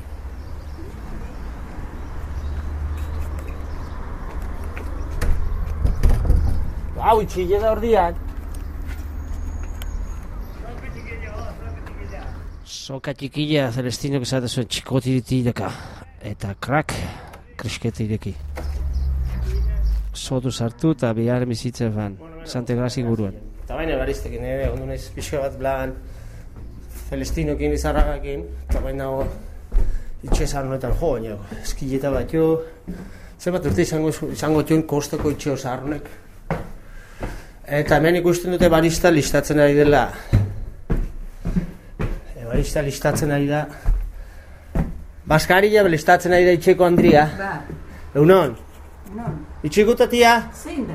Hau, itxile da ordian. Soka txikila, Celestino esate zuen txikoti ditileka. Eta krak, kriskete ireki. Sotu sartu eta bihar bizitzen fan. Sante Grasi guruan. Eta baina baristekin ere, ondo naiz pixka bat blan Celestinokin izarragakin, eta baina itxe zarronetan jo, baina eskileta bat jo, zenbat urte izango, izango txon kostako itxe zarronek. Eta hemen ikusten dute barista listatzen ari dela. Barista listatzen ari da. Baskaria listatzen ari da itxeko Andria. Ba, Eunon, non, itxeko tatia? zein da?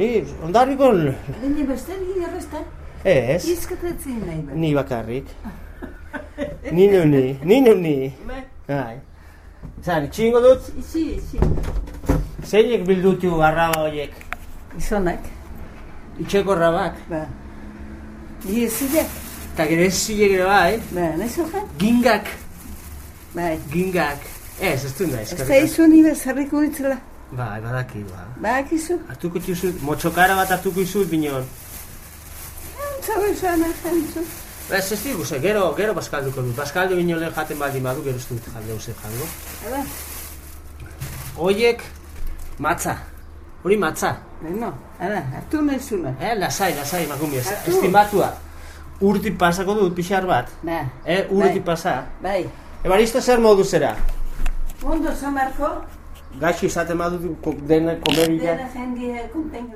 Ni, ondarrikon, Bende beste ni erresta? ez, Izkatetzen nahi bat. ni bakarrik. Ni neu ni, ni neu ni. Bai. Zan, itxingo dut, Izi, izi. zeinek bildutu arraba horiek? Gizonak, Itxeko rabak. ba. Ni ezide, Eta gero ez zilek ere bai, ba, nahi zokan? gingak, Bai. gingak. Ez, ez du nahi, Ez da izu ni bezarriko nitzela. Bai, badaki, ba. Ba, akizu. Hartuko txuzut, motxokara bat hartuko izut bineon. Antzago izan ahentzu. Ez, ez digu, ze, gero, gero baskalduko dut. Baskaldu bineon lehen jaten baldin badu, gero ez dut jalde uze jango. Hala, Oiek, matza. Hori matza. beno, hala, hartu nahi zuna. Eh, lasai, lasai, makumi, ez, Hartu. estimatua. Urti pasako dut, pixar bat. Ba, Eh, urti Bai. pasa. bai. Ebaristo zer modu zera? Ondo zamarko, Gaixo izaten badu ko- dena komeria. dena jendea kontengo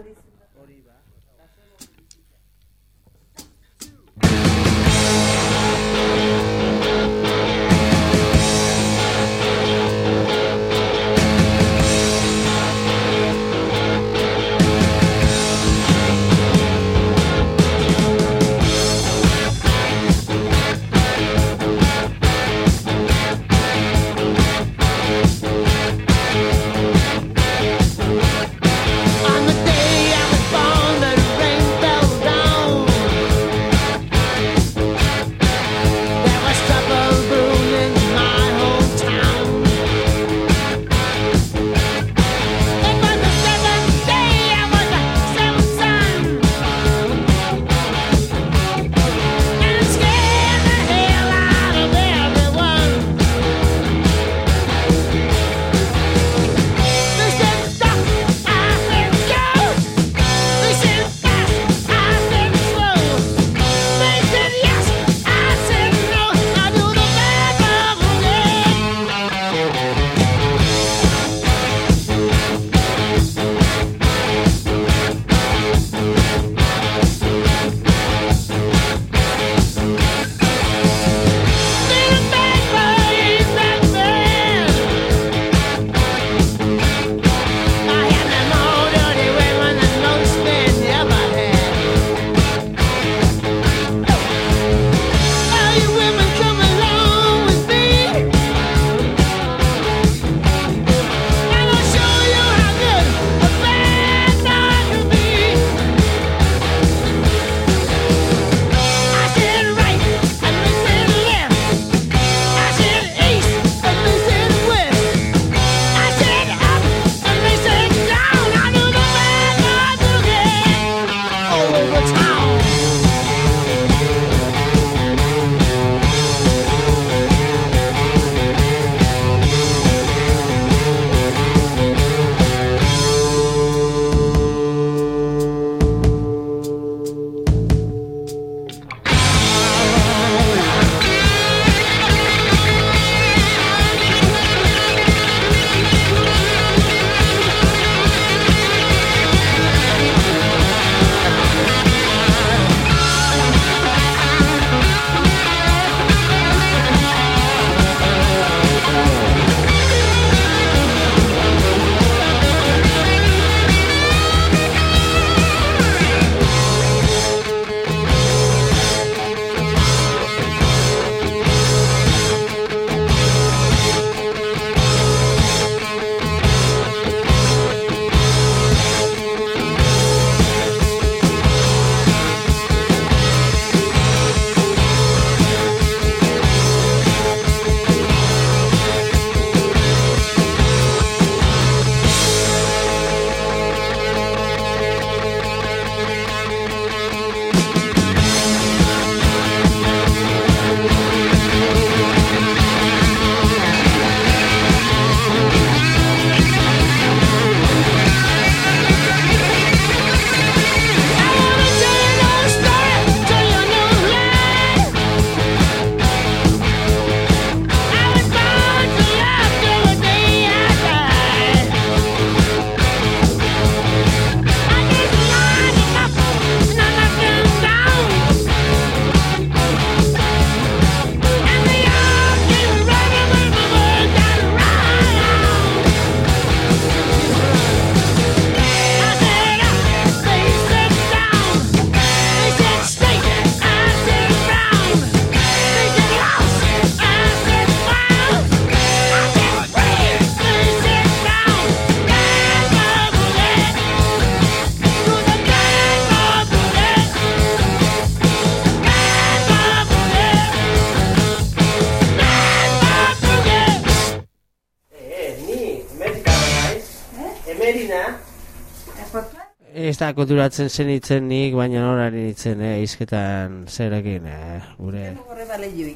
Ez da konturatzen zen itzen nik, baina norari nitzen, eh, izketan zerekin, eh, gure...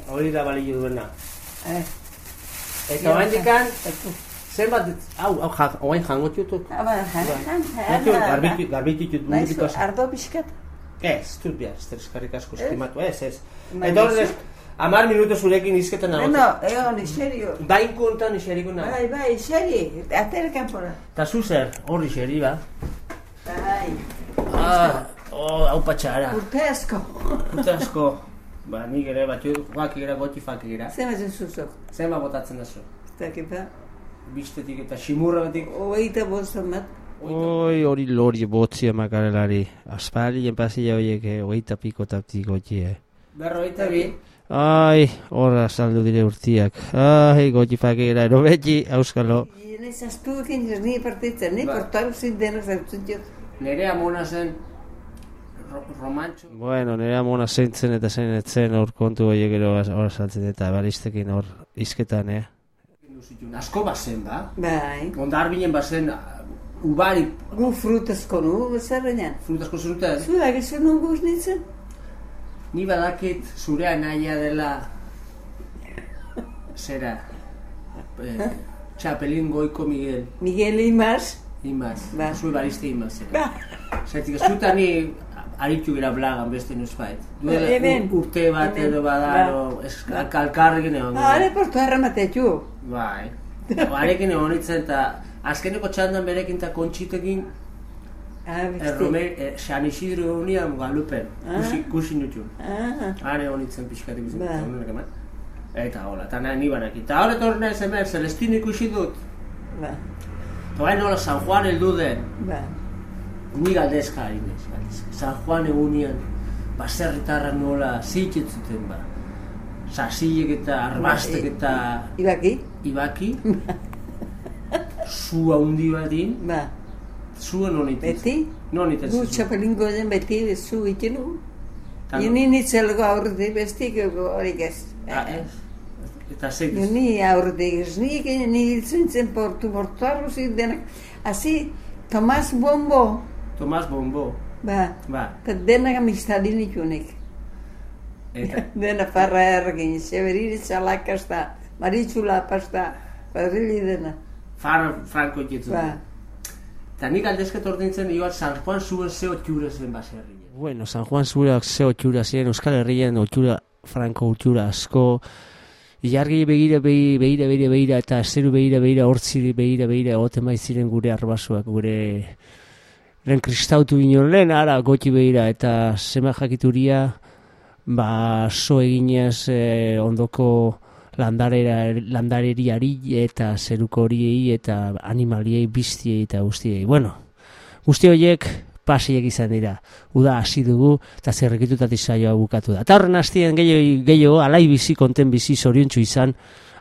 Hori da balio duena. Eh. Eta bain dikan, zenbat, hau, hau, oain jango jan. garbiti, garbiti txut, Naizu, munditu ardo pixkat. Ez, dut behar, ez eskarrik asko estimatu, ez, ez. Eta horrez, amar minuto zurekin izketan nago. Bueno, egon, serio. Bain kontan iseriko nago. Bai, bai, seri, atere kanpora. Eta zu zer, hor iseri, ba. Bai, Ah, oh, hau patxara. urte asko. Urte asko. Ba, nik ere, batxu, guak gira, goti fak gira. Zer mazen zuzok? Zenba botatzen da zu. Zakipa, Bistetik eta simurra batik. hogeita bostan bat. Oi, hori lori botzia makarelari. Aspalien pasilla horiek, eh, hogeita piko taptik gotxi, eh. Berroita bi. Ai, horra saldu dire urtiak. Ai, gotxi fakera, ero betxi, auskalo. Nez astu ekin ez ni partitzen, ni Ba. portaru zin denak zautzen jot. Nere amona zen ro romantxo. Bueno, nire amona zeintzen eta zein etzen hor kontu horiek ero hor saltzen eta balistekin hor izketan, eh. Zituen, Asko bazen, ba. Bai. Ondarbinen bazen, ubari Gu frutazko nu, zerrenean. frutasko zuten. Zu da gizu nun guz nintzen? Ni badakit zure anaia dela zera eh, txapelin goiko Miguel Miguel Imaz. Imaz, Ba. zure bariste Imaz zera. Zertik, zuta ni aritu gira blagan beste nuzbait. Duela Hemen. ur- urte bat edo bada, Ba. ez- kalkarrekin egon. Ah, Are portu harramatetxu. Bai. Arekin egon nintzen eta azkeneko txandan berekin eta kontxitekin Ah. Errome, eh, San Isidro unian galupen, Ah. kusi, kusi nutxun. Ah, Hare hon itzen pixkatik bizin, Ba. Eta hola, eta nahi nibanak. Eta hori ez hemen, Celestino ikusi dut. ba, Bai nola San Juan heldu den, ba. ni galdezka harinez, galdezka. San Juan egunian, baserritarra nola zitzen zuten ba. Sasillek eta arbastek eta Ibaki? ibaki. Zu handi badin, Ba. zuen honit. Beti? Non iten Gu txapelingo den beti zu itinu. Ta- Ni nitzelgo aurretik bestik horik ez. Ah, ez. Eta zeik. Ni ez. Ni ni hiltzen portu portu arruzik denak. Asi, Tomas Bombo. Tomas Bombo. Ba. Ba, Eta denak amistadin itunek. eta Dena farra errekin, Severin Txalakasta, Maritxula pasta, Padrili dena. Far Franco jetzu. Ba. Eta nik aldezket ordintzen igual San Juan zuen zeo txure zen baserri. Bueno, San Juan zurak ze otxura ziren, Euskal Herrian otxura, Franco otxura asko, Ilargi begira, begira, begira, begira, eta esteru begira, begira, hortziri begira, begira, egoten ziren gure arbasuak, gure lehen kristautu ginen lehen, ara, goti begira, eta zema jakituria, ba, so eginez eh, ondoko landarera, landareriari eta zeruko horiei eta animaliei, biztiei eta guztiei. Bueno, guzti horiek pasiek izan dira. Uda hasi dugu eta zerrekitutatik saioa bukatu da. Eta horren hastien gehiago, gehiago alai bizi, konten bizi, zoriontsu izan,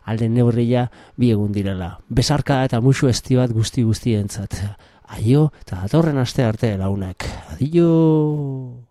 alde neurria bi egun direla. Besarka eta musu esti bat guzti guztientzat. Aio, eta datorren aste arte launak. Adio!